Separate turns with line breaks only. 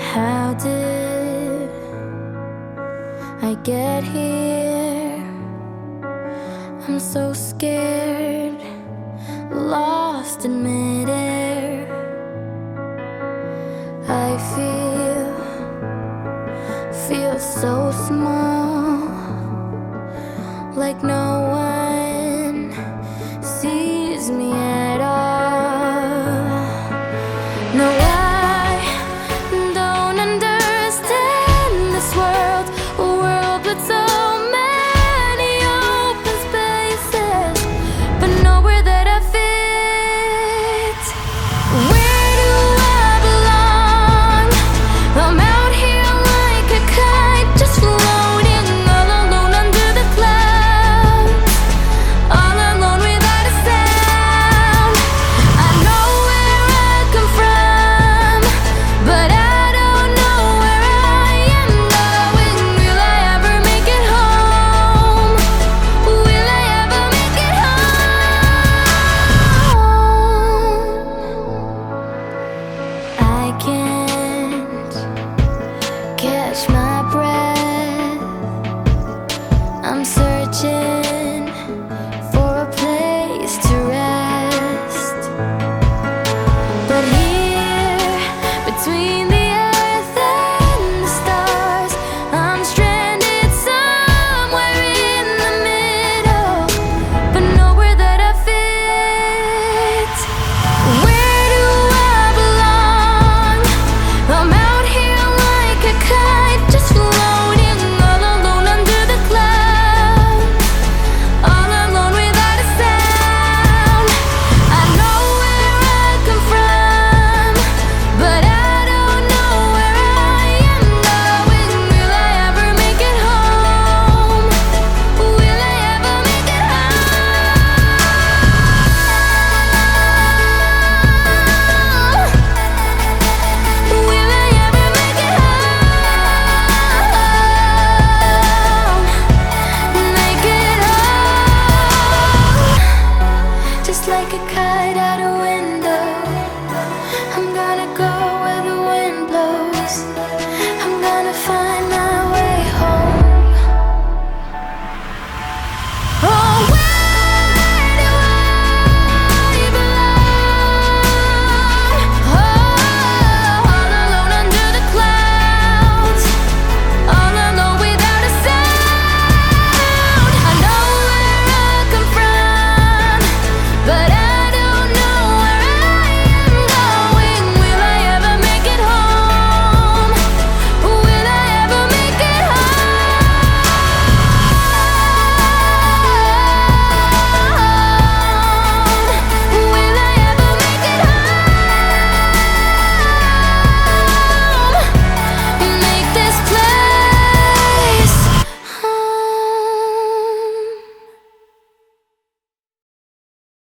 How did I get here? I'm so scared, lost in midair. I feel, feel so small, like no. catch my breath. I'm searching. like a kite